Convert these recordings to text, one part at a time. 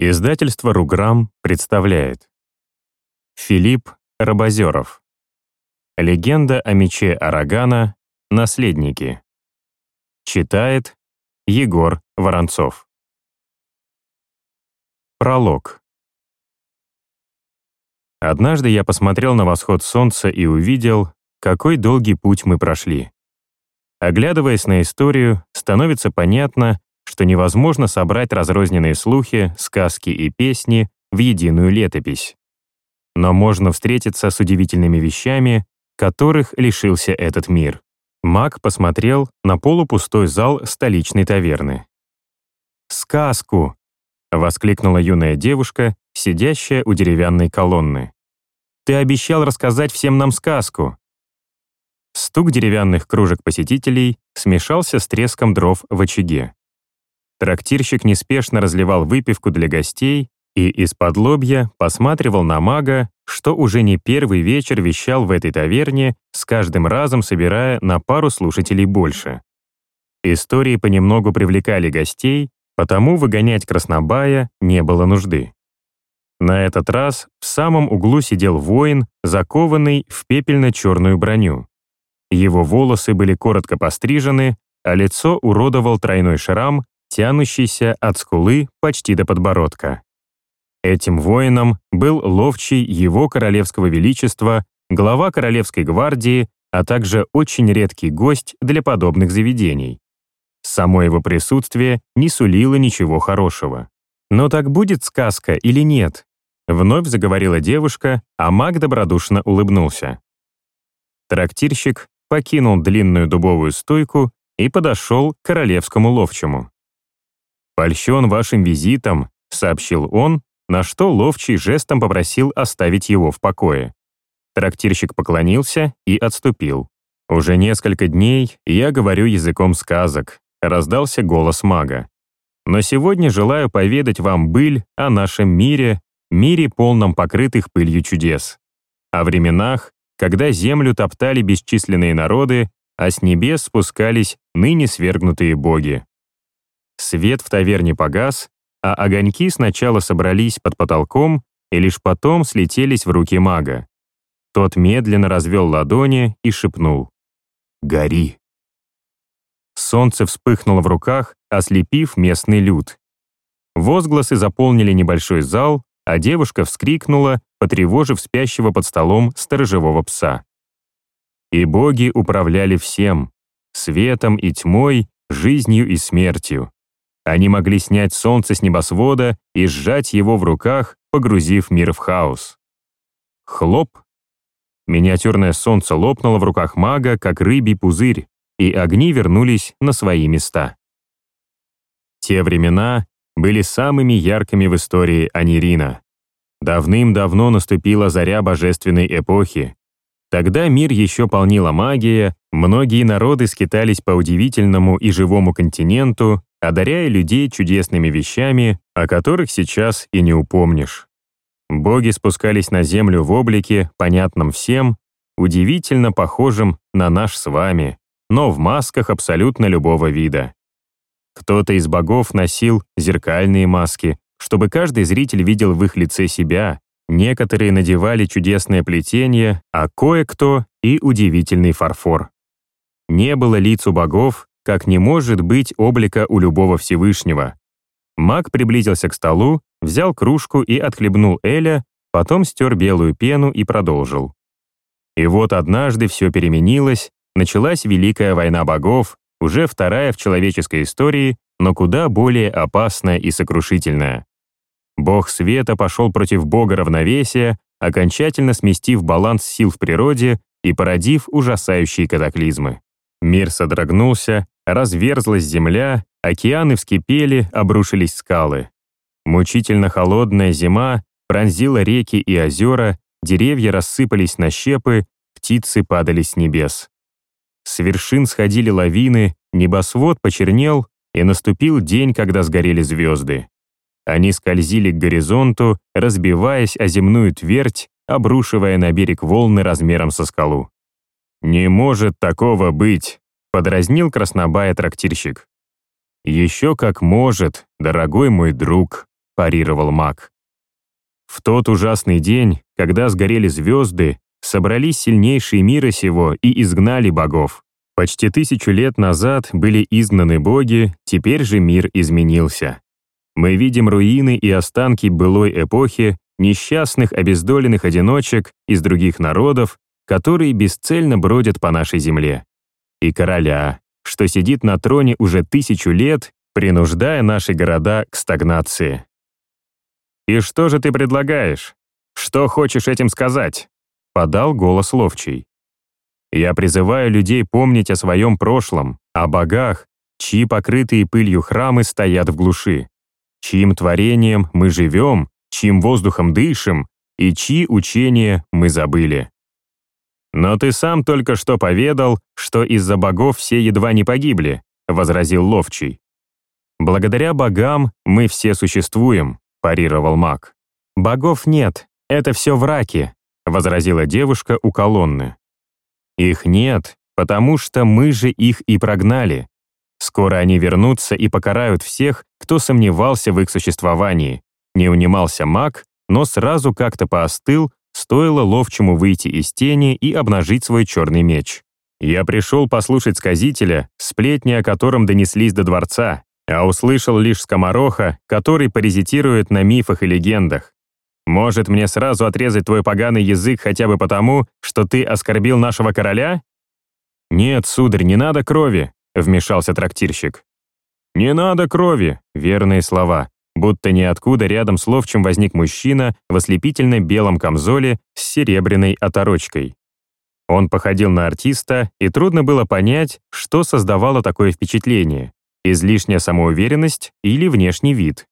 Издательство «Руграм» представляет. Филипп Рабозеров Легенда о мече Арагана «Наследники» Читает Егор Воронцов. Пролог. Однажды я посмотрел на восход солнца и увидел, какой долгий путь мы прошли. Оглядываясь на историю, становится понятно, что невозможно собрать разрозненные слухи, сказки и песни в единую летопись. Но можно встретиться с удивительными вещами, которых лишился этот мир. Маг посмотрел на полупустой зал столичной таверны. «Сказку!» — воскликнула юная девушка, сидящая у деревянной колонны. «Ты обещал рассказать всем нам сказку!» Стук деревянных кружек посетителей смешался с треском дров в очаге. Трактирщик неспешно разливал выпивку для гостей и из-под лобья посматривал на мага, что уже не первый вечер вещал в этой таверне, с каждым разом собирая на пару слушателей больше. Истории понемногу привлекали гостей, потому выгонять Краснобая не было нужды. На этот раз в самом углу сидел воин, закованный в пепельно-черную броню. Его волосы были коротко пострижены, а лицо уродовал тройной шрам, тянущийся от скулы почти до подбородка. Этим воином был ловчий его королевского величества, глава королевской гвардии, а также очень редкий гость для подобных заведений. Само его присутствие не сулило ничего хорошего. «Но так будет сказка или нет?» Вновь заговорила девушка, а маг добродушно улыбнулся. Трактирщик покинул длинную дубовую стойку и подошел к королевскому ловчему. «Польщен вашим визитом», — сообщил он, на что ловчий жестом попросил оставить его в покое. Трактирщик поклонился и отступил. «Уже несколько дней я говорю языком сказок», — раздался голос мага. «Но сегодня желаю поведать вам быль о нашем мире, мире полном покрытых пылью чудес. О временах, когда землю топтали бесчисленные народы, а с небес спускались ныне свергнутые боги. Свет в таверне погас, а огоньки сначала собрались под потолком и лишь потом слетелись в руки мага. Тот медленно развел ладони и шепнул «Гори». Солнце вспыхнуло в руках, ослепив местный люд. Возгласы заполнили небольшой зал, а девушка вскрикнула, потревожив спящего под столом сторожевого пса. И боги управляли всем — светом и тьмой, жизнью и смертью. Они могли снять солнце с небосвода и сжать его в руках, погрузив мир в хаос. Хлоп! Миниатюрное солнце лопнуло в руках мага, как рыбий пузырь, и огни вернулись на свои места. Те времена были самыми яркими в истории Анирина. Давным-давно наступила заря божественной эпохи. Тогда мир еще полнила магия, многие народы скитались по удивительному и живому континенту, одаряя людей чудесными вещами, о которых сейчас и не упомнишь. Боги спускались на землю в облике, понятном всем, удивительно похожим на наш с вами, но в масках абсолютно любого вида. Кто-то из богов носил зеркальные маски, чтобы каждый зритель видел в их лице себя, некоторые надевали чудесное плетение, а кое-кто и удивительный фарфор. Не было лиц у богов, как не может быть облика у любого Всевышнего. Маг приблизился к столу, взял кружку и отхлебнул Эля, потом стер белую пену и продолжил. И вот однажды все переменилось, началась Великая война богов, уже вторая в человеческой истории, но куда более опасная и сокрушительная. Бог света пошел против бога равновесия, окончательно сместив баланс сил в природе и породив ужасающие катаклизмы. Мир содрогнулся, разверзлась земля, океаны вскипели, обрушились скалы. Мучительно холодная зима пронзила реки и озера, деревья рассыпались на щепы, птицы падали с небес. С вершин сходили лавины, небосвод почернел, и наступил день, когда сгорели звезды. Они скользили к горизонту, разбиваясь о земную твердь, обрушивая на берег волны размером со скалу. «Не может такого быть!» Подразнил краснобая трактирщик. «Еще как может, дорогой мой друг», парировал маг. В тот ужасный день, когда сгорели звезды, собрались сильнейшие мира сего и изгнали богов. Почти тысячу лет назад были изгнаны боги, теперь же мир изменился. Мы видим руины и останки былой эпохи, несчастных обездоленных одиночек из других народов, которые бесцельно бродят по нашей земле. И короля, что сидит на троне уже тысячу лет, принуждая наши города к стагнации. «И что же ты предлагаешь? Что хочешь этим сказать?» — подал голос ловчий. «Я призываю людей помнить о своем прошлом, о богах, чьи покрытые пылью храмы стоят в глуши, чьим творением мы живем, чьим воздухом дышим и чьи учения мы забыли. «Но ты сам только что поведал, что из-за богов все едва не погибли», — возразил Ловчий. «Благодаря богам мы все существуем», — парировал маг. «Богов нет, это все враки», — возразила девушка у колонны. «Их нет, потому что мы же их и прогнали. Скоро они вернутся и покарают всех, кто сомневался в их существовании», — не унимался маг, но сразу как-то поостыл, стоило ловчему выйти из тени и обнажить свой черный меч. Я пришел послушать сказителя, сплетни о котором донеслись до дворца, а услышал лишь скомороха, который паразитирует на мифах и легендах. Может, мне сразу отрезать твой поганый язык хотя бы потому, что ты оскорбил нашего короля? Нет, сударь, не надо крови, вмешался трактирщик. Не надо крови, верные слова будто ниоткуда рядом с ловчим возник мужчина в ослепительно белом камзоле с серебряной оторочкой. Он походил на артиста, и трудно было понять, что создавало такое впечатление — излишняя самоуверенность или внешний вид.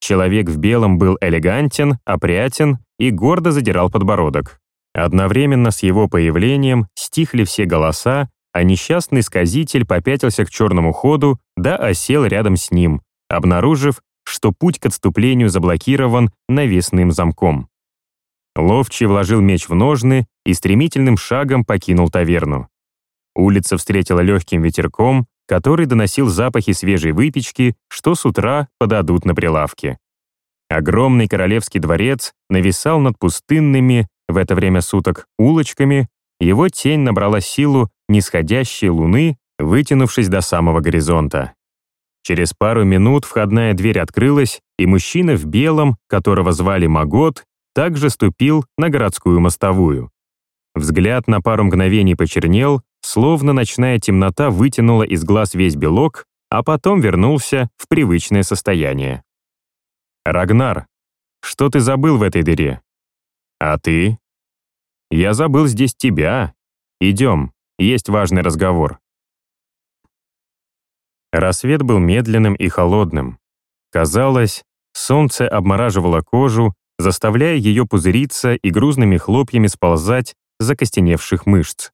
Человек в белом был элегантен, опрятен и гордо задирал подбородок. Одновременно с его появлением стихли все голоса, а несчастный сказитель попятился к черному ходу, да осел рядом с ним, обнаружив, что путь к отступлению заблокирован навесным замком. Ловчий вложил меч в ножны и стремительным шагом покинул таверну. Улица встретила легким ветерком, который доносил запахи свежей выпечки, что с утра подадут на прилавке. Огромный королевский дворец нависал над пустынными, в это время суток, улочками, его тень набрала силу нисходящей луны, вытянувшись до самого горизонта. Через пару минут входная дверь открылась, и мужчина в белом, которого звали Магот, также ступил на городскую мостовую. Взгляд на пару мгновений почернел, словно ночная темнота вытянула из глаз весь белок, а потом вернулся в привычное состояние. «Рагнар, что ты забыл в этой дыре?» «А ты?» «Я забыл здесь тебя. Идем, есть важный разговор». Рассвет был медленным и холодным. Казалось, солнце обмораживало кожу, заставляя ее пузыриться и грузными хлопьями сползать за костеневших мышц.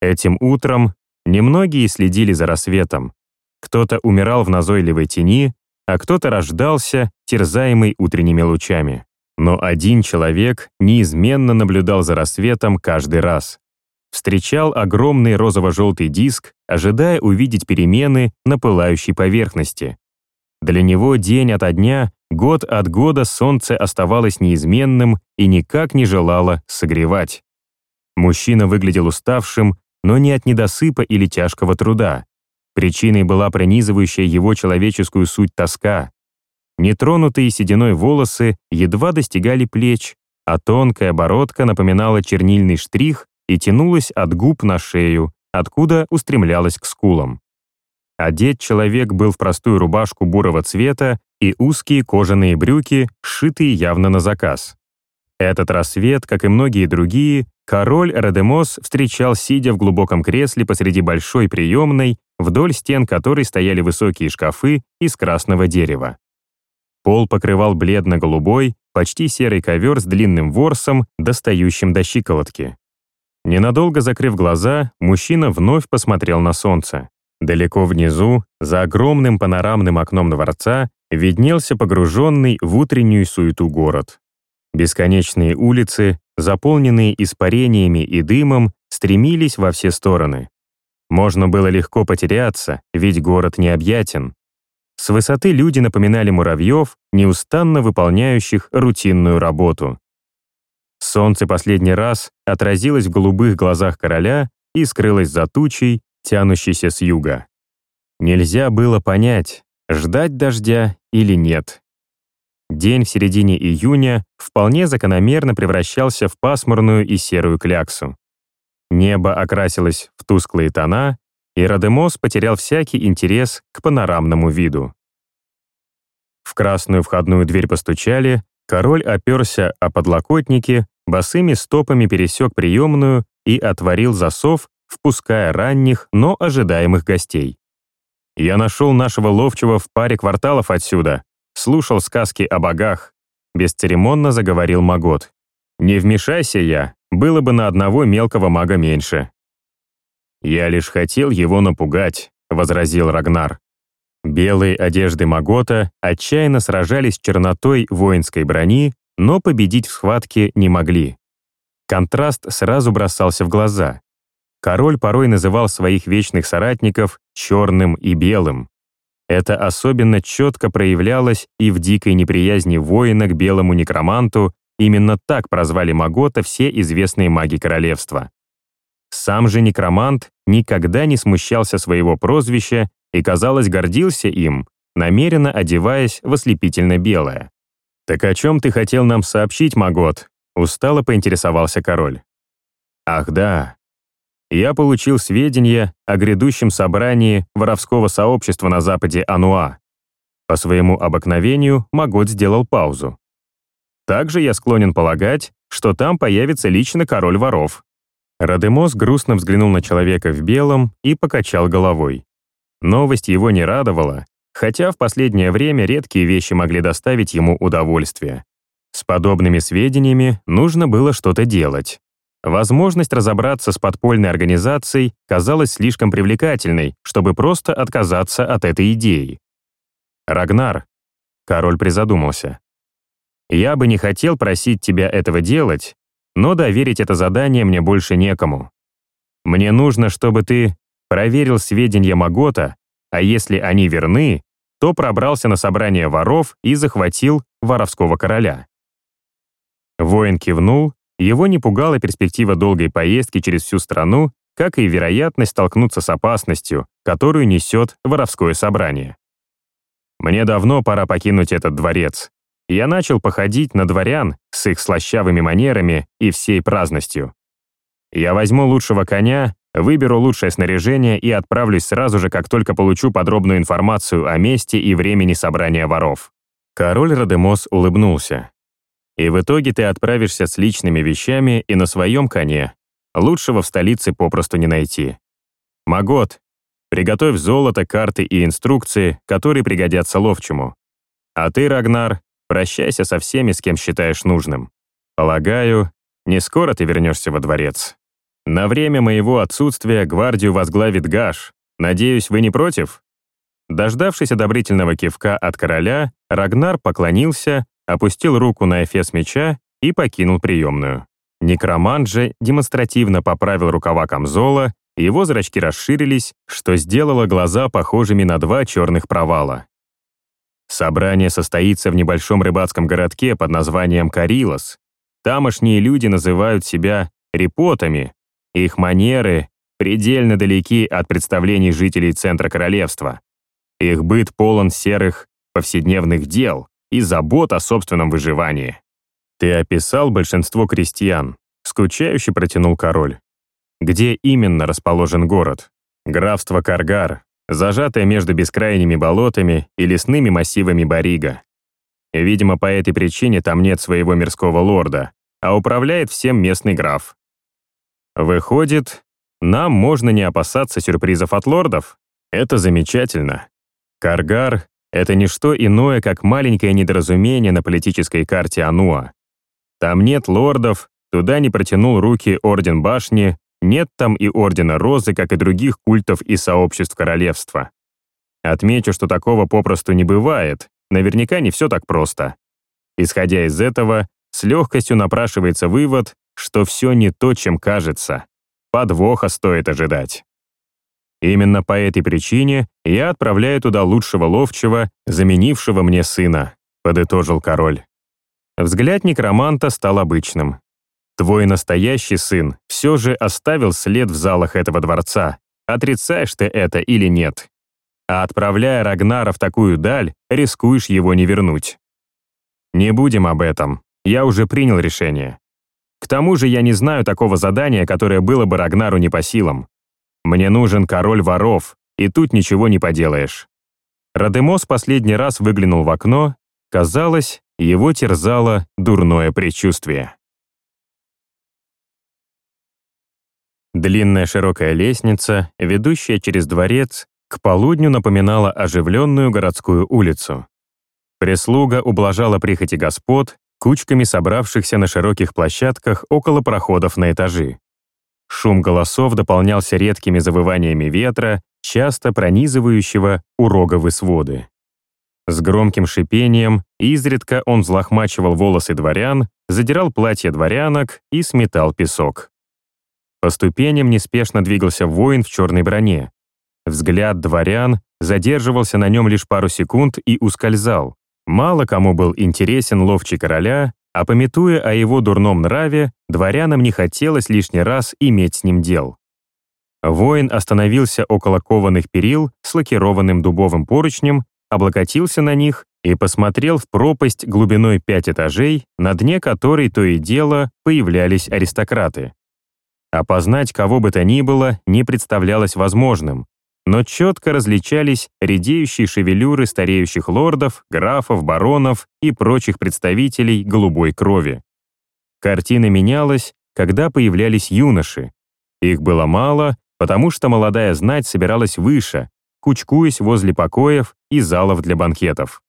Этим утром немногие следили за рассветом. Кто-то умирал в назойливой тени, а кто-то рождался, терзаемый утренними лучами. Но один человек неизменно наблюдал за рассветом каждый раз встречал огромный розово-желтый диск, ожидая увидеть перемены на пылающей поверхности. Для него день ото дня, год от года солнце оставалось неизменным и никак не желало согревать. Мужчина выглядел уставшим, но не от недосыпа или тяжкого труда. Причиной была пронизывающая его человеческую суть тоска. Нетронутые сединой волосы едва достигали плеч, а тонкая бородка напоминала чернильный штрих и тянулась от губ на шею, откуда устремлялась к скулам. Одет человек был в простую рубашку бурого цвета и узкие кожаные брюки, сшитые явно на заказ. Этот рассвет, как и многие другие, король Радемос встречал, сидя в глубоком кресле посреди большой приемной, вдоль стен которой стояли высокие шкафы из красного дерева. Пол покрывал бледно-голубой, почти серый ковер с длинным ворсом, достающим до щиколотки. Ненадолго закрыв глаза, мужчина вновь посмотрел на солнце. Далеко внизу, за огромным панорамным окном дворца, виднелся погруженный в утреннюю суету город. Бесконечные улицы, заполненные испарениями и дымом, стремились во все стороны. Можно было легко потеряться, ведь город необъятен. С высоты люди напоминали муравьев, неустанно выполняющих рутинную работу. Солнце последний раз отразилось в голубых глазах короля и скрылось за тучей, тянущейся с юга. Нельзя было понять, ждать дождя или нет. День в середине июня вполне закономерно превращался в пасмурную и серую кляксу. Небо окрасилось в тусклые тона, и Радемос потерял всякий интерес к панорамному виду. В красную входную дверь постучали, король оперся о подлокотники, босыми стопами пересек приемную и отворил засов, впуская ранних, но ожидаемых гостей. «Я нашел нашего ловчего в паре кварталов отсюда, слушал сказки о богах», бесцеремонно заговорил Магот. «Не вмешайся я, было бы на одного мелкого мага меньше». «Я лишь хотел его напугать», — возразил Рагнар. Белые одежды Магота отчаянно сражались с чернотой воинской брони, но победить в схватке не могли. Контраст сразу бросался в глаза. Король порой называл своих вечных соратников черным и белым. Это особенно четко проявлялось и в дикой неприязни воина к белому некроманту, именно так прозвали Магота все известные маги королевства. Сам же некромант никогда не смущался своего прозвища и, казалось, гордился им, намеренно одеваясь в ослепительно белое. «Так о чем ты хотел нам сообщить, Магот?» устало поинтересовался король. «Ах да. Я получил сведения о грядущем собрании воровского сообщества на западе Ануа. По своему обыкновению Магот сделал паузу. Также я склонен полагать, что там появится лично король воров, Радемос грустно взглянул на человека в белом и покачал головой. Новость его не радовала, хотя в последнее время редкие вещи могли доставить ему удовольствие. С подобными сведениями нужно было что-то делать. Возможность разобраться с подпольной организацией казалась слишком привлекательной, чтобы просто отказаться от этой идеи. «Рагнар», — король призадумался, «я бы не хотел просить тебя этого делать, но доверить это задание мне больше некому. Мне нужно, чтобы ты проверил сведения Магота, а если они верны, то пробрался на собрание воров и захватил воровского короля. Воин кивнул, его не пугала перспектива долгой поездки через всю страну, как и вероятность столкнуться с опасностью, которую несет воровское собрание. Мне давно пора покинуть этот дворец я начал походить на дворян с их слащавыми манерами и всей праздностью. Я возьму лучшего коня, выберу лучшее снаряжение и отправлюсь сразу же, как только получу подробную информацию о месте и времени собрания воров». Король Радемос улыбнулся. «И в итоге ты отправишься с личными вещами и на своем коне. Лучшего в столице попросту не найти. Магот, приготовь золото, карты и инструкции, которые пригодятся ловчему. А ты, Рагнар, Прощайся со всеми, с кем считаешь нужным. Полагаю, не скоро ты вернешься во дворец. На время моего отсутствия гвардию возглавит Гаш. Надеюсь, вы не против?» Дождавшись одобрительного кивка от короля, Рагнар поклонился, опустил руку на эфес меча и покинул приемную. Некромант же демонстративно поправил рукава камзола, его зрачки расширились, что сделало глаза похожими на два черных провала. Собрание состоится в небольшом рыбацком городке под названием Карилос. Тамошние люди называют себя репотами. Их манеры предельно далеки от представлений жителей центра королевства. Их быт полон серых повседневных дел и забот о собственном выживании. Ты описал большинство крестьян, скучающе протянул король. Где именно расположен город? Графство Каргар, зажатая между бескрайними болотами и лесными массивами Барига. Видимо, по этой причине там нет своего мирского лорда, а управляет всем местный граф. Выходит, нам можно не опасаться сюрпризов от лордов? Это замечательно. Каргар — это не что иное, как маленькое недоразумение на политической карте Ануа. Там нет лордов, туда не протянул руки Орден Башни, нет там и Ордена Розы, как и других культов и сообществ королевства. Отмечу, что такого попросту не бывает, наверняка не все так просто. Исходя из этого, с легкостью напрашивается вывод, что все не то, чем кажется. Подвоха стоит ожидать. Именно по этой причине я отправляю туда лучшего ловчего, заменившего мне сына», — подытожил король. Взгляд некроманта стал обычным. «Твой настоящий сын все же оставил след в залах этого дворца. Отрицаешь ты это или нет? А отправляя Рагнара в такую даль, рискуешь его не вернуть. Не будем об этом. Я уже принял решение. К тому же я не знаю такого задания, которое было бы Рагнару не по силам. Мне нужен король воров, и тут ничего не поделаешь. Радемос последний раз выглянул в окно. Казалось, его терзало дурное предчувствие. Длинная широкая лестница, ведущая через дворец, к полудню напоминала оживленную городскую улицу. Прислуга ублажала прихоти господ, кучками собравшихся на широких площадках около проходов на этажи. Шум голосов дополнялся редкими завываниями ветра, часто пронизывающего уроговые своды. С громким шипением изредка он взлохмачивал волосы дворян, задирал платья дворянок и сметал песок. По ступеням неспешно двигался воин в черной броне. Взгляд дворян задерживался на нем лишь пару секунд и ускользал. Мало кому был интересен ловчий короля, а пометуя о его дурном нраве, дворянам не хотелось лишний раз иметь с ним дел. Воин остановился около кованых перил с лакированным дубовым поручнем, облокотился на них и посмотрел в пропасть глубиной пять этажей, на дне которой то и дело появлялись аристократы. Опознать кого бы то ни было не представлялось возможным, но четко различались редеющие шевелюры стареющих лордов, графов, баронов и прочих представителей голубой крови. Картина менялась, когда появлялись юноши. Их было мало, потому что молодая знать собиралась выше, кучкуясь возле покоев и залов для банкетов.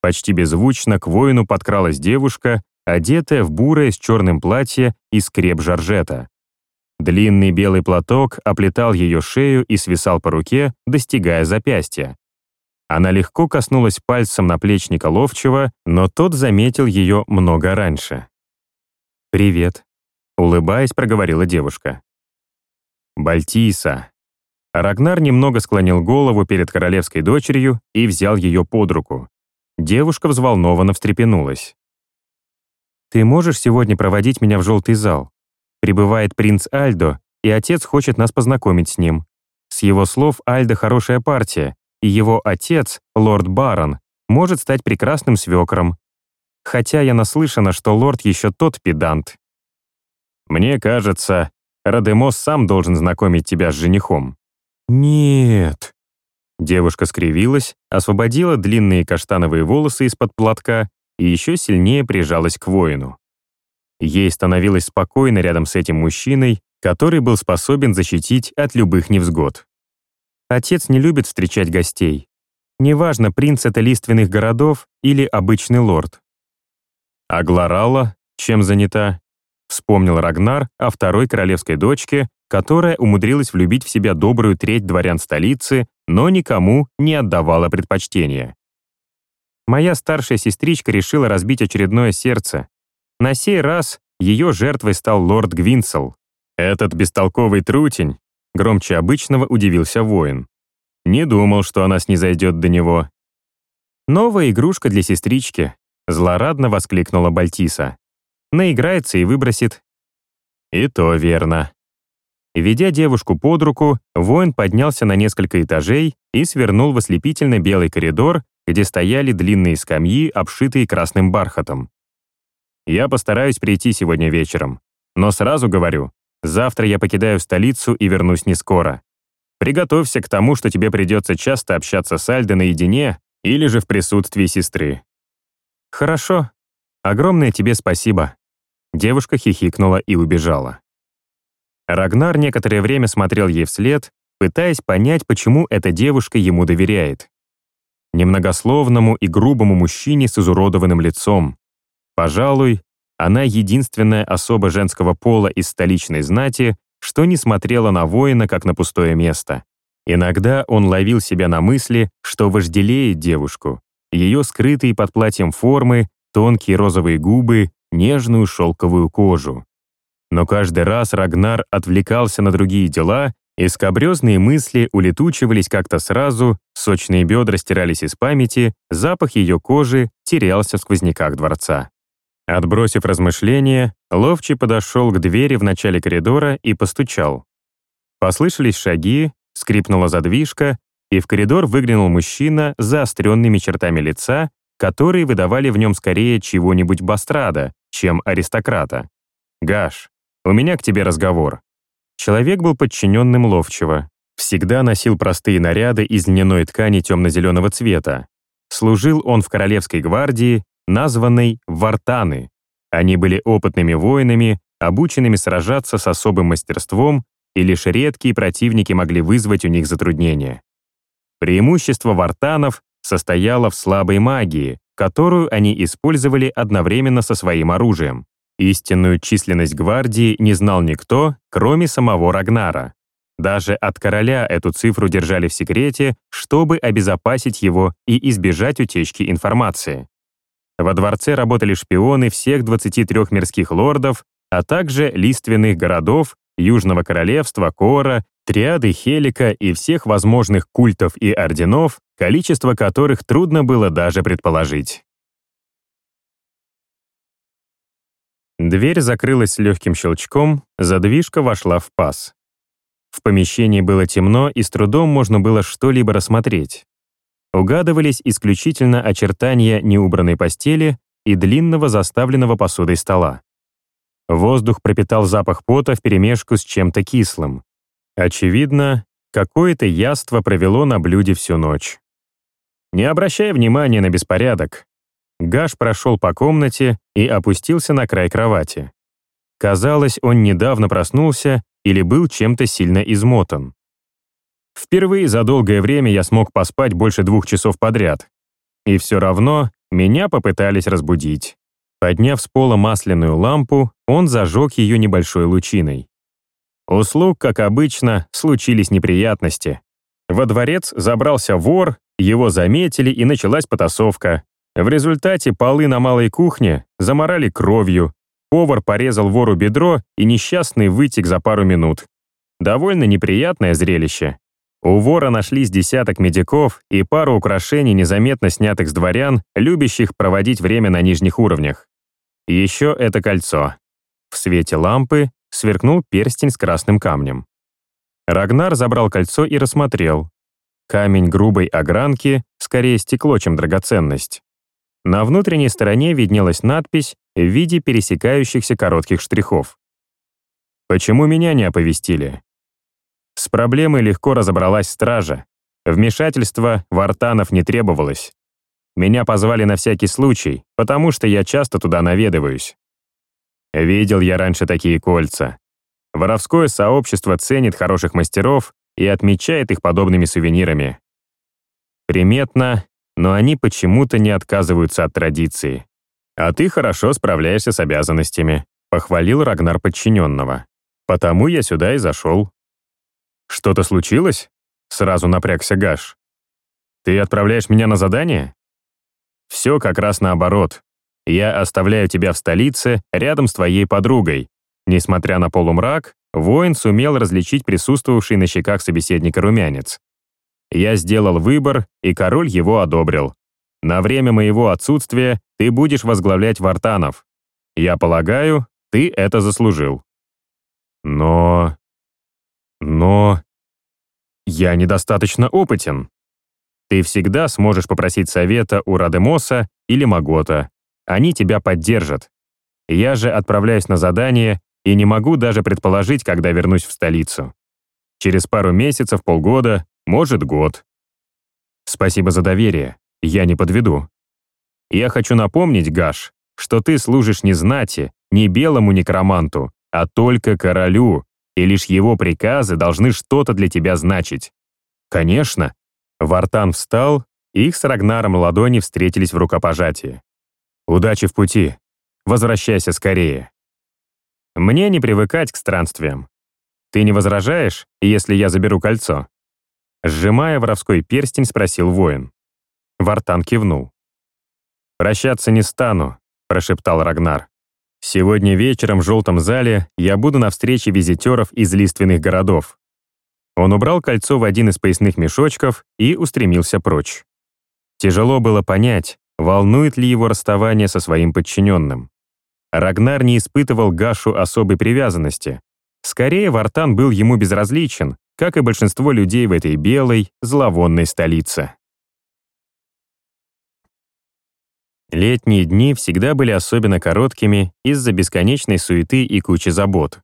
Почти беззвучно к воину подкралась девушка, одетая в бурое с черным платье из креп жаржета. Длинный белый платок оплетал ее шею и свисал по руке, достигая запястья. Она легко коснулась пальцем наплечника ловчего, но тот заметил ее много раньше. «Привет», — улыбаясь, проговорила девушка. «Бальтиса». Рагнар немного склонил голову перед королевской дочерью и взял ее под руку. Девушка взволнованно встрепенулась. «Ты можешь сегодня проводить меня в желтый зал? Прибывает принц Альдо, и отец хочет нас познакомить с ним. С его слов, Альдо хорошая партия, и его отец, лорд Барон, может стать прекрасным свекром. Хотя я наслышана, что лорд еще тот педант. Мне кажется, Радемос сам должен знакомить тебя с женихом. Нет. Девушка скривилась, освободила длинные каштановые волосы из-под платка и еще сильнее прижалась к воину. Ей становилось спокойно рядом с этим мужчиной, который был способен защитить от любых невзгод. Отец не любит встречать гостей. Неважно, принц это лиственных городов или обычный лорд. А Глорала чем занята? Вспомнил Рагнар о второй королевской дочке, которая умудрилась влюбить в себя добрую треть дворян столицы, но никому не отдавала предпочтения. Моя старшая сестричка решила разбить очередное сердце, на сей раз ее жертвой стал лорд Гвинсел. Этот бестолковый трутень, громче обычного удивился воин. Не думал, что она снизойдет до него. «Новая игрушка для сестрички», — злорадно воскликнула Бальтиса. «Наиграется и выбросит». И то верно. Ведя девушку под руку, воин поднялся на несколько этажей и свернул в ослепительно белый коридор, где стояли длинные скамьи, обшитые красным бархатом. Я постараюсь прийти сегодня вечером. Но сразу говорю, завтра я покидаю столицу и вернусь не скоро. Приготовься к тому, что тебе придется часто общаться с Альдо наедине или же в присутствии сестры. Хорошо. Огромное тебе спасибо. Девушка хихикнула и убежала. Рагнар некоторое время смотрел ей вслед, пытаясь понять, почему эта девушка ему доверяет. Немногословному и грубому мужчине с изуродованным лицом, Пожалуй, она единственная особа женского пола из столичной знати, что не смотрела на воина как на пустое место. Иногда он ловил себя на мысли, что вожделеет девушку, ее скрытые под платьем формы, тонкие розовые губы, нежную шелковую кожу. Но каждый раз Рагнар отвлекался на другие дела Искобрезные мысли улетучивались как-то сразу, сочные бедра стирались из памяти, запах ее кожи терялся в сквозняках дворца. Отбросив размышления, Ловчий подошел к двери в начале коридора и постучал. Послышались шаги, скрипнула задвижка, и в коридор выглянул мужчина с заостренными чертами лица, которые выдавали в нем скорее чего-нибудь бастрада, чем аристократа. «Гаш, у меня к тебе разговор». Человек был подчиненным ловчего. Всегда носил простые наряды из льняной ткани темно-зеленого цвета. Служил он в Королевской гвардии, названной «Вартаны». Они были опытными воинами, обученными сражаться с особым мастерством, и лишь редкие противники могли вызвать у них затруднения. Преимущество вартанов состояло в слабой магии, которую они использовали одновременно со своим оружием. Истинную численность гвардии не знал никто, кроме самого Рагнара. Даже от короля эту цифру держали в секрете, чтобы обезопасить его и избежать утечки информации. Во дворце работали шпионы всех 23 мирских лордов, а также лиственных городов, Южного королевства, Кора, триады Хелика и всех возможных культов и орденов, количество которых трудно было даже предположить. Дверь закрылась с легким щелчком, задвижка вошла в паз. В помещении было темно, и с трудом можно было что-либо рассмотреть. Угадывались исключительно очертания неубранной постели и длинного заставленного посудой стола. Воздух пропитал запах пота вперемешку с чем-то кислым. Очевидно, какое-то яство провело на блюде всю ночь. Не обращая внимания на беспорядок, Гаш прошел по комнате и опустился на край кровати. Казалось, он недавно проснулся или был чем-то сильно измотан. Впервые за долгое время я смог поспать больше двух часов подряд. И все равно меня попытались разбудить. Подняв с пола масляную лампу, он зажег ее небольшой лучиной. У слуг, как обычно, случились неприятности. Во дворец забрался вор, его заметили и началась потасовка. В результате полы на малой кухне заморали кровью, повар порезал вору бедро и несчастный вытек за пару минут. Довольно неприятное зрелище. У вора нашлись десяток медиков и пару украшений, незаметно снятых с дворян, любящих проводить время на нижних уровнях. еще это кольцо. В свете лампы сверкнул перстень с красным камнем. Рагнар забрал кольцо и рассмотрел. Камень грубой огранки, скорее стекло, чем драгоценность. На внутренней стороне виднелась надпись в виде пересекающихся коротких штрихов. «Почему меня не оповестили?» С проблемой легко разобралась стража. Вмешательства Вартанов не требовалось. Меня позвали на всякий случай, потому что я часто туда наведываюсь. Видел я раньше такие кольца. Воровское сообщество ценит хороших мастеров и отмечает их подобными сувенирами. Приметно, но они почему-то не отказываются от традиции. А ты хорошо справляешься с обязанностями, похвалил Рагнар подчиненного. Потому я сюда и зашел. Что-то случилось? Сразу напрягся Гаш. Ты отправляешь меня на задание? Все как раз наоборот. Я оставляю тебя в столице, рядом с твоей подругой». Несмотря на полумрак, воин сумел различить присутствовавший на щеках собеседника румянец. «Я сделал выбор, и король его одобрил. На время моего отсутствия ты будешь возглавлять Вартанов. Я полагаю, ты это заслужил». «Но... но... я недостаточно опытен. Ты всегда сможешь попросить совета у Радемоса или Магота, они тебя поддержат. Я же отправляюсь на задание и не могу даже предположить, когда вернусь в столицу. Через пару месяцев, полгода, может, год. Спасибо за доверие, я не подведу. Я хочу напомнить, Гаш, что ты служишь не знати, не белому некроманту, а только королю, и лишь его приказы должны что-то для тебя значить. Конечно. Вартан встал, и их с Рагнаром ладони встретились в рукопожатии. Удачи в пути. Возвращайся скорее. Мне не привыкать к странствиям. Ты не возражаешь, если я заберу кольцо?» Сжимая воровской перстень, спросил воин. Вартан кивнул. «Прощаться не стану», — прошептал Рагнар. «Сегодня вечером в желтом зале я буду на встрече визитеров из лиственных городов. Он убрал кольцо в один из поясных мешочков и устремился прочь. Тяжело было понять, волнует ли его расставание со своим подчиненным. Рагнар не испытывал Гашу особой привязанности. Скорее, Вартан был ему безразличен, как и большинство людей в этой белой, зловонной столице. Летние дни всегда были особенно короткими из-за бесконечной суеты и кучи забот.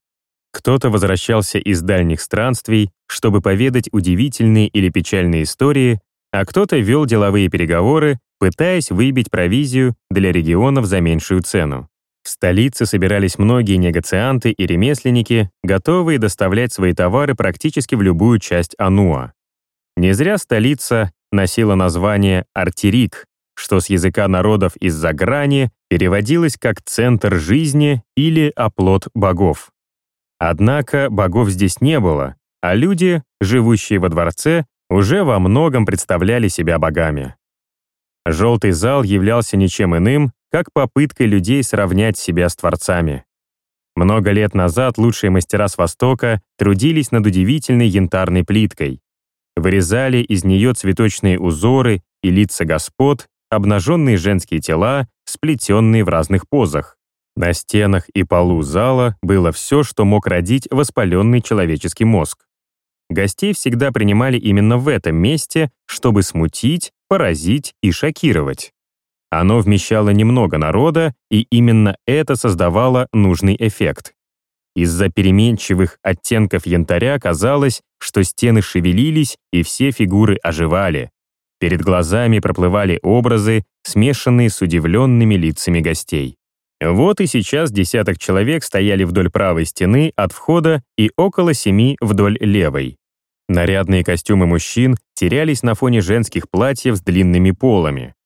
Кто-то возвращался из дальних странствий, чтобы поведать удивительные или печальные истории, а кто-то вел деловые переговоры, пытаясь выбить провизию для регионов за меньшую цену. В столице собирались многие негацианты и ремесленники, готовые доставлять свои товары практически в любую часть Ануа. Не зря столица носила название Артерик, что с языка народов из-за грани переводилось как «центр жизни» или «оплот богов». Однако богов здесь не было, а люди, живущие во дворце, уже во многом представляли себя богами. Желтый зал являлся ничем иным, как попыткой людей сравнять себя с творцами. Много лет назад лучшие мастера с Востока трудились над удивительной янтарной плиткой. Вырезали из нее цветочные узоры и лица господ, обнаженные женские тела, сплетенные в разных позах. На стенах и полу зала было все, что мог родить воспаленный человеческий мозг. Гостей всегда принимали именно в этом месте, чтобы смутить, поразить и шокировать. Оно вмещало немного народа, и именно это создавало нужный эффект. Из-за переменчивых оттенков янтаря казалось, что стены шевелились и все фигуры оживали. Перед глазами проплывали образы, смешанные с удивленными лицами гостей. Вот и сейчас десяток человек стояли вдоль правой стены от входа и около семи вдоль левой. Нарядные костюмы мужчин терялись на фоне женских платьев с длинными полами.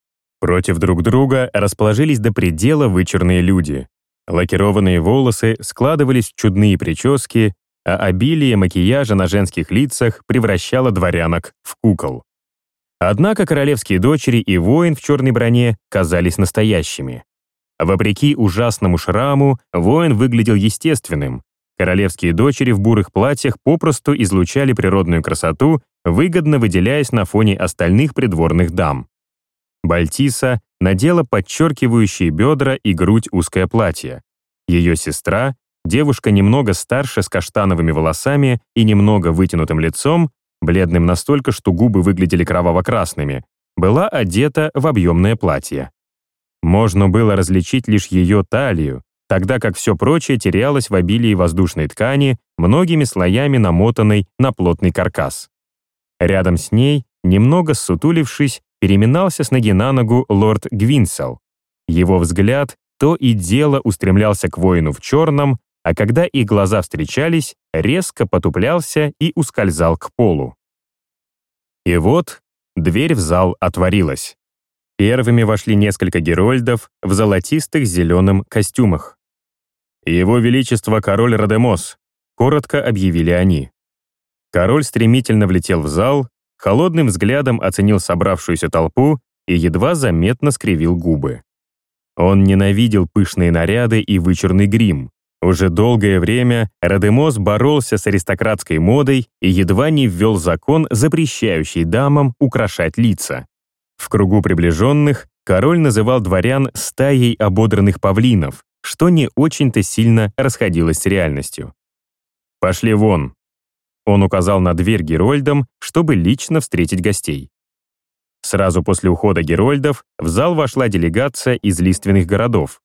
Против друг друга расположились до предела вычурные люди. Лакированные волосы складывались в чудные прически, а обилие макияжа на женских лицах превращало дворянок в кукол. Однако королевские дочери и воин в черной броне казались настоящими. Вопреки ужасному шраму, воин выглядел естественным, Королевские дочери в бурых платьях попросту излучали природную красоту, выгодно выделяясь на фоне остальных придворных дам. Бальтиса надела подчеркивающие бедра и грудь узкое платье. Ее сестра, девушка немного старше с каштановыми волосами и немного вытянутым лицом, бледным настолько, что губы выглядели кроваво-красными, была одета в объемное платье. Можно было различить лишь ее талию, тогда как все прочее терялось в обилии воздушной ткани, многими слоями намотанной на плотный каркас. Рядом с ней, немного ссутулившись, переминался с ноги на ногу лорд Гвинсел. Его взгляд то и дело устремлялся к воину в черном, а когда их глаза встречались, резко потуплялся и ускользал к полу. И вот дверь в зал отворилась. Первыми вошли несколько герольдов в золотистых зеленым костюмах. «Его Величество король Радемос», — коротко объявили они. Король стремительно влетел в зал, холодным взглядом оценил собравшуюся толпу и едва заметно скривил губы. Он ненавидел пышные наряды и вычурный грим. Уже долгое время Радемос боролся с аристократской модой и едва не ввел закон, запрещающий дамам украшать лица. В кругу приближенных король называл дворян стаей ободранных павлинов, что не очень-то сильно расходилось с реальностью. «Пошли вон!» Он указал на дверь Герольдам, чтобы лично встретить гостей. Сразу после ухода Герольдов в зал вошла делегация из лиственных городов.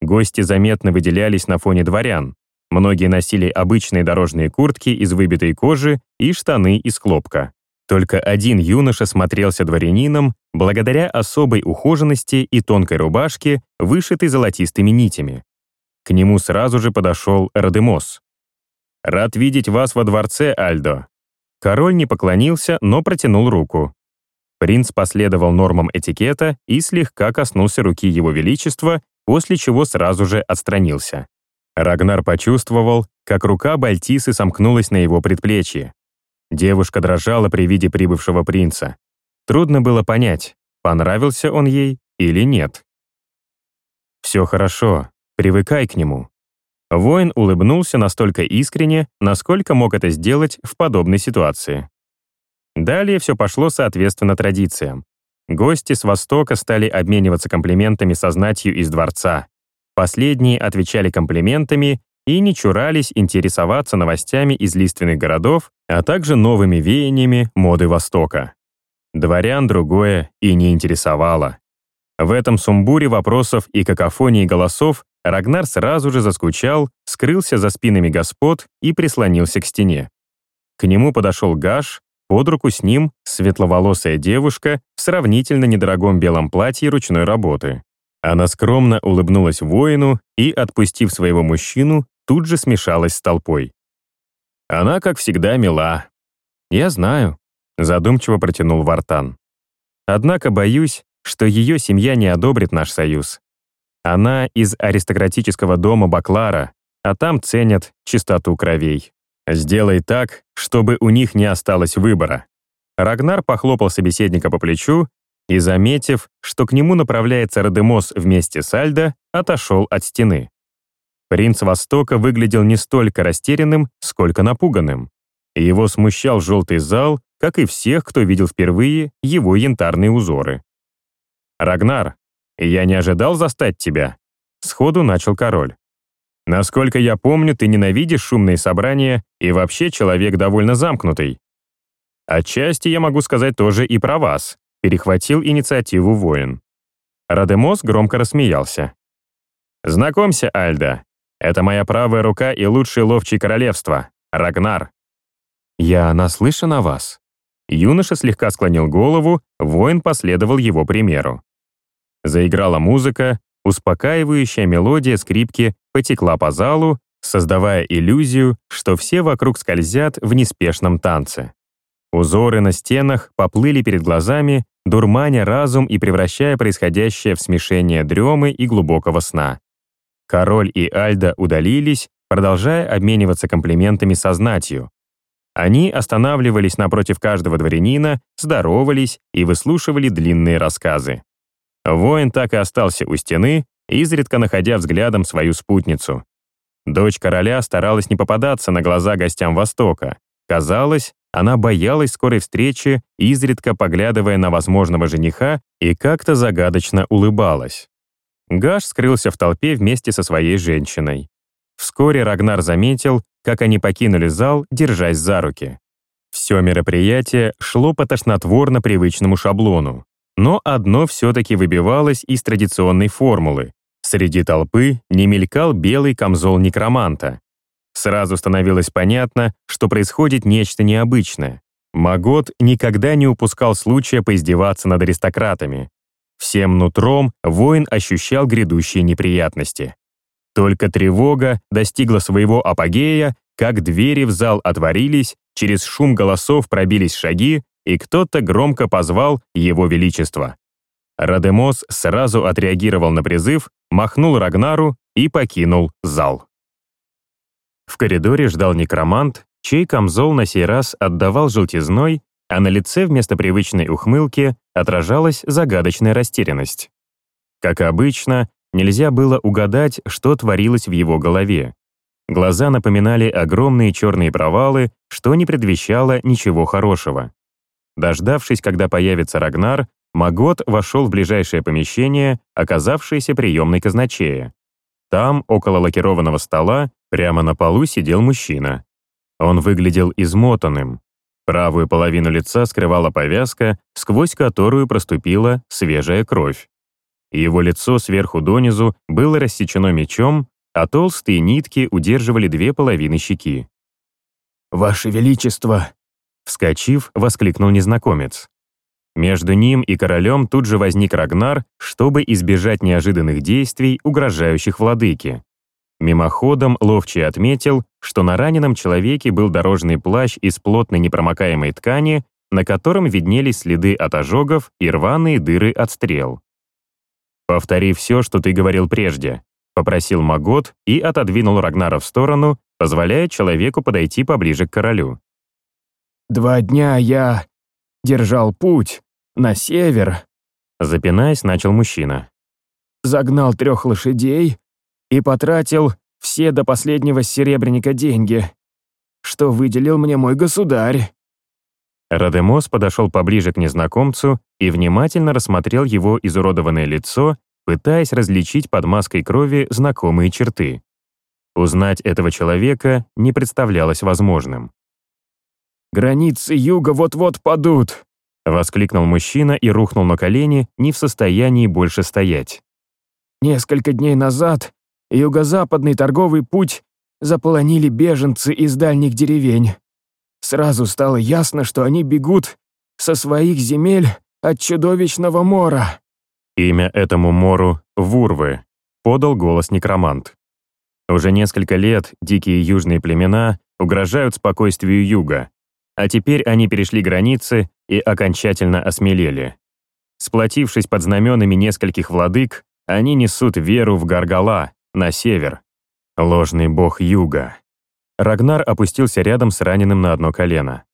Гости заметно выделялись на фоне дворян. Многие носили обычные дорожные куртки из выбитой кожи и штаны из хлопка. Только один юноша смотрелся дворянином благодаря особой ухоженности и тонкой рубашке, вышитой золотистыми нитями. К нему сразу же подошел Радемос. «Рад видеть вас во дворце, Альдо». Король не поклонился, но протянул руку. Принц последовал нормам этикета и слегка коснулся руки его величества, после чего сразу же отстранился. Рагнар почувствовал, как рука Бальтисы сомкнулась на его предплечье. Девушка дрожала при виде прибывшего принца. Трудно было понять, понравился он ей или нет. «Все хорошо, привыкай к нему». Воин улыбнулся настолько искренне, насколько мог это сделать в подобной ситуации. Далее все пошло соответственно традициям. Гости с Востока стали обмениваться комплиментами со знатью из дворца. Последние отвечали комплиментами и не чурались интересоваться новостями из лиственных городов, а также новыми веяниями моды Востока. Дворян другое и не интересовало. В этом сумбуре вопросов и какофонии голосов Рагнар сразу же заскучал, скрылся за спинами господ и прислонился к стене. К нему подошел Гаш, под руку с ним светловолосая девушка в сравнительно недорогом белом платье ручной работы. Она скромно улыбнулась воину и, отпустив своего мужчину, тут же смешалась с толпой. Она, как всегда, мила. «Я знаю», — задумчиво протянул Вартан. «Однако боюсь, что ее семья не одобрит наш союз. Она из аристократического дома Баклара, а там ценят чистоту кровей. Сделай так, чтобы у них не осталось выбора. Рагнар похлопал собеседника по плечу и, заметив, что к нему направляется Радемос вместе с Альдо, отошел от стены. Принц Востока выглядел не столько растерянным, сколько напуганным. Его смущал желтый зал, как и всех, кто видел впервые его янтарные узоры. «Рагнар, я не ожидал застать тебя», — сходу начал король. Насколько я помню, ты ненавидишь шумные собрания и вообще человек довольно замкнутый. Отчасти я могу сказать тоже и про вас, перехватил инициативу воин. Радемос громко рассмеялся. «Знакомься, Альда. Это моя правая рука и лучший ловчий королевства, Рагнар». «Я наслышан о вас». Юноша слегка склонил голову, воин последовал его примеру. Заиграла музыка, Успокаивающая мелодия скрипки потекла по залу, создавая иллюзию, что все вокруг скользят в неспешном танце. Узоры на стенах поплыли перед глазами, дурманя разум и превращая происходящее в смешение дремы и глубокого сна. Король и Альда удалились, продолжая обмениваться комплиментами со знатью. Они останавливались напротив каждого дворянина, здоровались и выслушивали длинные рассказы. Воин так и остался у стены, изредка находя взглядом свою спутницу. Дочь короля старалась не попадаться на глаза гостям Востока. Казалось, она боялась скорой встречи, изредка поглядывая на возможного жениха и как-то загадочно улыбалась. Гаш скрылся в толпе вместе со своей женщиной. Вскоре Рагнар заметил, как они покинули зал, держась за руки. Все мероприятие шло по тошнотворно привычному шаблону. Но одно все-таки выбивалось из традиционной формулы. Среди толпы не мелькал белый камзол некроманта. Сразу становилось понятно, что происходит нечто необычное. Магот никогда не упускал случая поиздеваться над аристократами. Всем нутром воин ощущал грядущие неприятности. Только тревога достигла своего апогея, как двери в зал отворились, через шум голосов пробились шаги, и кто-то громко позвал Его Величество. Радемос сразу отреагировал на призыв, махнул Рагнару и покинул зал. В коридоре ждал некромант, чей камзол на сей раз отдавал желтизной, а на лице вместо привычной ухмылки отражалась загадочная растерянность. Как обычно, нельзя было угадать, что творилось в его голове. Глаза напоминали огромные черные провалы, что не предвещало ничего хорошего. Дождавшись, когда появится Рагнар, Магот вошел в ближайшее помещение, оказавшееся приемной казначея. Там, около лакированного стола, прямо на полу сидел мужчина. Он выглядел измотанным. Правую половину лица скрывала повязка, сквозь которую проступила свежая кровь. Его лицо сверху донизу было рассечено мечом, а толстые нитки удерживали две половины щеки. «Ваше Величество!» Вскочив, воскликнул незнакомец. Между ним и королем тут же возник Рагнар, чтобы избежать неожиданных действий, угрожающих владыке. Мимоходом Ловчий отметил, что на раненом человеке был дорожный плащ из плотной непромокаемой ткани, на котором виднелись следы от ожогов и рваные дыры от стрел. «Повтори все, что ты говорил прежде», — попросил Магот и отодвинул Рагнара в сторону, позволяя человеку подойти поближе к королю. Два дня я держал путь на север. Запинаясь, начал мужчина. Загнал трех лошадей и потратил все до последнего серебряника деньги, что выделил мне мой государь». Радемос подошел поближе к незнакомцу и внимательно рассмотрел его изуродованное лицо, пытаясь различить под маской крови знакомые черты. Узнать этого человека не представлялось возможным. «Границы юга вот-вот падут!» — воскликнул мужчина и рухнул на колени, не в состоянии больше стоять. «Несколько дней назад юго-западный торговый путь заполонили беженцы из дальних деревень. Сразу стало ясно, что они бегут со своих земель от чудовищного мора». «Имя этому мору — Вурвы», — подал голос некромант. Уже несколько лет дикие южные племена угрожают спокойствию юга, а теперь они перешли границы и окончательно осмелели. Сплотившись под знаменами нескольких владык, они несут веру в Гаргала, на север. Ложный бог юга. Рагнар опустился рядом с раненым на одно колено.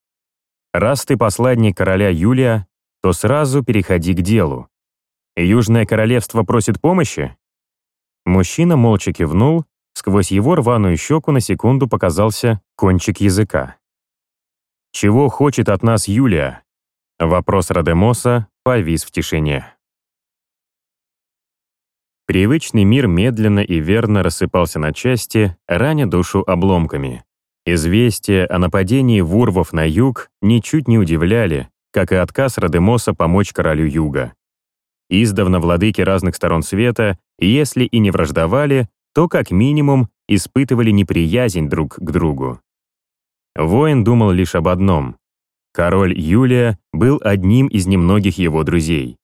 «Раз ты посланник короля Юлия, то сразу переходи к делу. Южное королевство просит помощи?» Мужчина молча кивнул, сквозь его рваную щеку на секунду показался кончик языка. «Чего хочет от нас Юлия?» Вопрос Радемоса повис в тишине. Привычный мир медленно и верно рассыпался на части, раня душу обломками. Известия о нападении вурвов на юг ничуть не удивляли, как и отказ Радемоса помочь королю юга. Издавна владыки разных сторон света, если и не враждовали, то как минимум испытывали неприязнь друг к другу. Воин думал лишь об одном. Король Юлия был одним из немногих его друзей.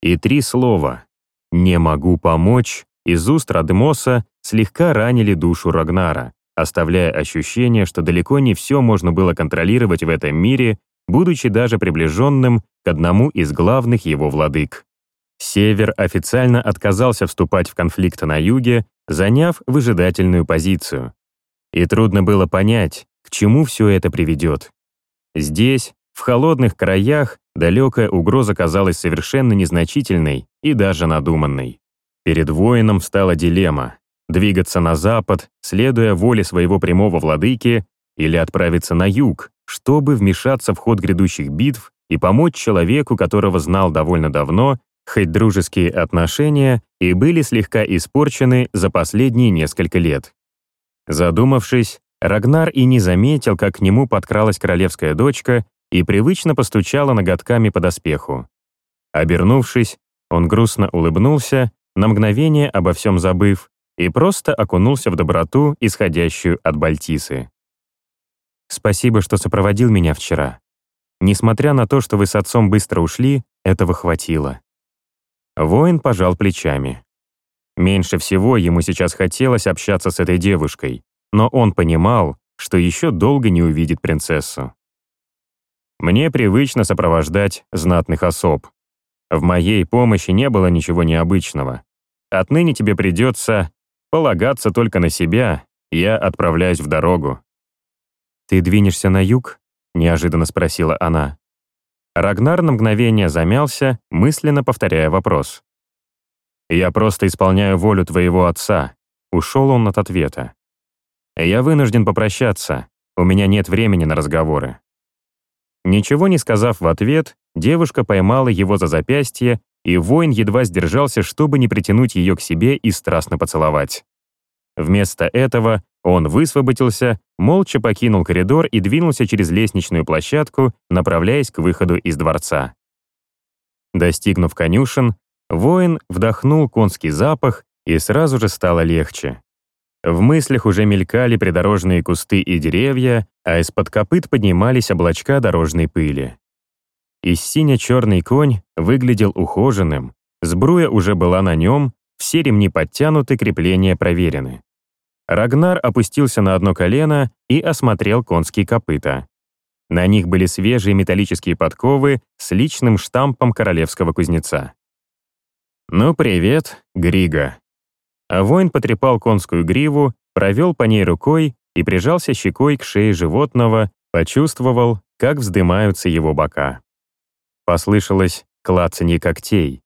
И три слова «не могу помочь» из уст Радмоса слегка ранили душу Рагнара, оставляя ощущение, что далеко не все можно было контролировать в этом мире, будучи даже приближенным к одному из главных его владык. Север официально отказался вступать в конфликт на юге, заняв выжидательную позицию. И трудно было понять, к чему все это приведет. Здесь, в холодных краях, далекая угроза казалась совершенно незначительной и даже надуманной. Перед воином встала дилемма — двигаться на запад, следуя воле своего прямого владыки, или отправиться на юг, чтобы вмешаться в ход грядущих битв и помочь человеку, которого знал довольно давно, хоть дружеские отношения и были слегка испорчены за последние несколько лет. Задумавшись, Рагнар и не заметил, как к нему подкралась королевская дочка и привычно постучала ноготками по доспеху. Обернувшись, он грустно улыбнулся, на мгновение обо всем забыв, и просто окунулся в доброту, исходящую от Бальтисы. «Спасибо, что сопроводил меня вчера. Несмотря на то, что вы с отцом быстро ушли, этого хватило». Воин пожал плечами. Меньше всего ему сейчас хотелось общаться с этой девушкой, но он понимал, что еще долго не увидит принцессу. Мне привычно сопровождать знатных особ. В моей помощи не было ничего необычного. Отныне тебе придется полагаться только на себя, я отправляюсь в дорогу. «Ты двинешься на юг?» — неожиданно спросила она. Рагнар на мгновение замялся, мысленно повторяя вопрос. «Я просто исполняю волю твоего отца», — ушел он от ответа. Я вынужден попрощаться, у меня нет времени на разговоры. Ничего не сказав в ответ, девушка поймала его за запястье, и воин едва сдержался, чтобы не притянуть ее к себе и страстно поцеловать. Вместо этого он высвободился, молча покинул коридор и двинулся через лестничную площадку, направляясь к выходу из дворца. Достигнув конюшен, воин вдохнул конский запах, и сразу же стало легче. В мыслях уже мелькали придорожные кусты и деревья, а из-под копыт поднимались облачка дорожной пыли. И сине-черный конь выглядел ухоженным, сбруя уже была на нем, все ремни подтянуты, крепления проверены. Рагнар опустился на одно колено и осмотрел конские копыта. На них были свежие металлические подковы с личным штампом королевского кузнеца. «Ну, привет, Грига», а воин потрепал конскую гриву, провел по ней рукой и прижался щекой к шее животного, почувствовал, как вздымаются его бока. Послышалось клацанье когтей.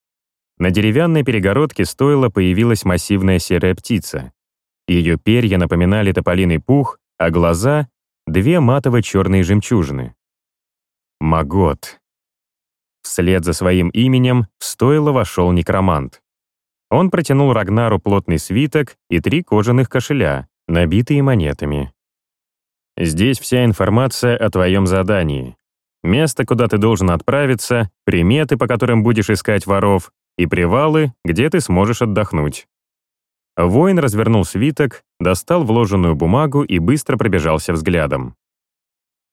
На деревянной перегородке стойла появилась массивная серая птица. Ее перья напоминали тополиный пух, а глаза — две матово-черные жемчужины. Магот. Вслед за своим именем в стойло вошел некромант. Он протянул Рагнару плотный свиток и три кожаных кошеля, набитые монетами. «Здесь вся информация о твоем задании. Место, куда ты должен отправиться, приметы, по которым будешь искать воров, и привалы, где ты сможешь отдохнуть». Воин развернул свиток, достал вложенную бумагу и быстро пробежался взглядом.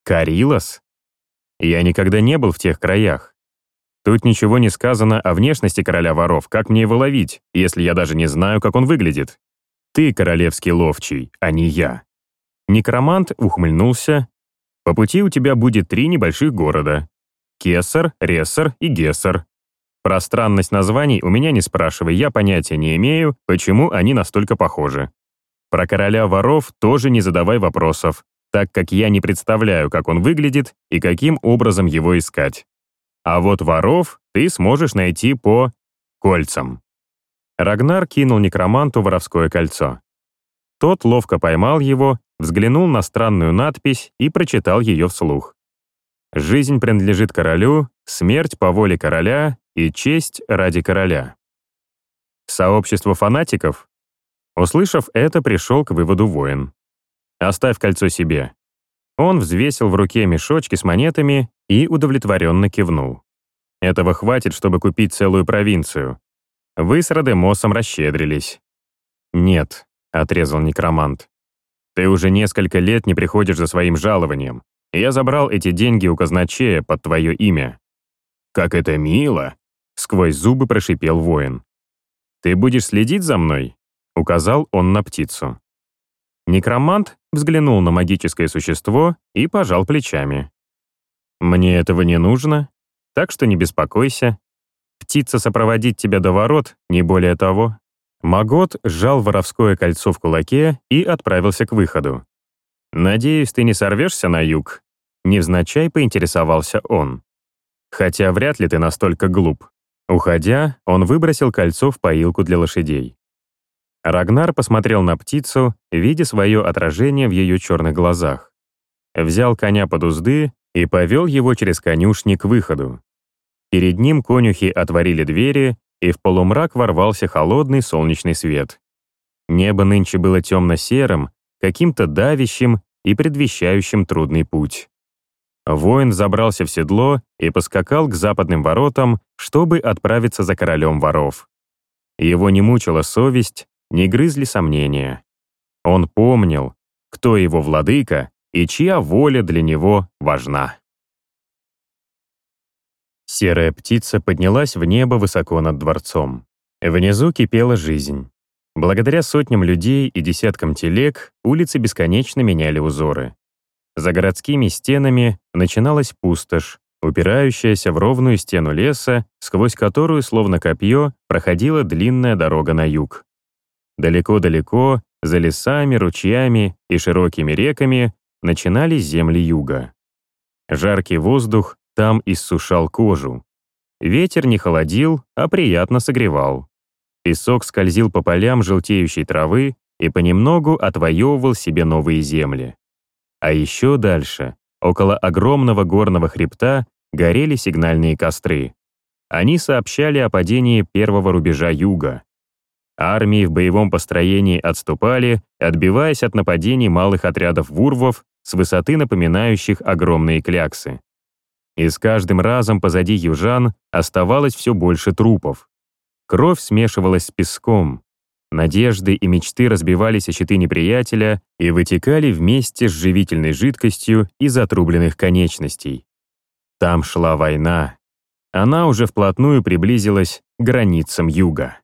«Карилос? Я никогда не был в тех краях. Тут ничего не сказано о внешности короля воров, как мне его ловить, если я даже не знаю, как он выглядит. Ты королевский ловчий, а не я. Некромант ухмыльнулся. По пути у тебя будет три небольших города. Кесар, Рессар и Гессар. Про странность названий у меня не спрашивай, я понятия не имею, почему они настолько похожи. Про короля воров тоже не задавай вопросов, так как я не представляю, как он выглядит и каким образом его искать. А вот воров ты сможешь найти по кольцам. Рагнар кинул некроманту воровское кольцо. Тот ловко поймал его, взглянул на странную надпись и прочитал ее вслух. «Жизнь принадлежит королю, смерть по воле короля и честь ради короля». Сообщество фанатиков? Услышав это, пришел к выводу воин. «Оставь кольцо себе. Он взвесил в руке мешочки с монетами и удовлетворенно кивнул. Этого хватит, чтобы купить целую провинцию. Вы с Радемосом расщедрились. Нет, отрезал некромант. Ты уже несколько лет не приходишь за своим жалованием. Я забрал эти деньги у казначея под твое имя. Как это мило! Сквозь зубы прошипел воин. Ты будешь следить за мной? Указал он на птицу. Некромант взглянул на магическое существо и пожал плечами. «Мне этого не нужно, так что не беспокойся. Птица сопроводит тебя до ворот, не более того». Магот сжал воровское кольцо в кулаке и отправился к выходу. «Надеюсь, ты не сорвешься на юг?» Невзначай поинтересовался он. «Хотя вряд ли ты настолько глуп». Уходя, он выбросил кольцо в поилку для лошадей. Рагнар посмотрел на птицу, видя свое отражение в ее черных глазах. Взял коня под узды и повел его через конюшни к выходу. Перед ним конюхи отворили двери, и в полумрак ворвался холодный солнечный свет. Небо нынче было темно-серым, каким-то давящим и предвещающим трудный путь. Воин забрался в седло и поскакал к западным воротам, чтобы отправиться за королем воров. Его не мучила совесть, не грызли сомнения. Он помнил, кто его владыка и чья воля для него важна. Серая птица поднялась в небо высоко над дворцом. Внизу кипела жизнь. Благодаря сотням людей и десяткам телег улицы бесконечно меняли узоры. За городскими стенами начиналась пустошь, упирающаяся в ровную стену леса, сквозь которую, словно копье, проходила длинная дорога на юг. Далеко-далеко, за лесами, ручьями и широкими реками, начинались земли юга. Жаркий воздух там иссушал кожу. Ветер не холодил, а приятно согревал. Песок скользил по полям желтеющей травы и понемногу отвоевывал себе новые земли. А еще дальше, около огромного горного хребта, горели сигнальные костры. Они сообщали о падении первого рубежа юга. Армии в боевом построении отступали, отбиваясь от нападений малых отрядов вурвов с высоты напоминающих огромные кляксы. И с каждым разом позади южан оставалось все больше трупов. Кровь смешивалась с песком. Надежды и мечты разбивались о щиты неприятеля и вытекали вместе с живительной жидкостью из отрубленных конечностей. Там шла война. Она уже вплотную приблизилась к границам юга.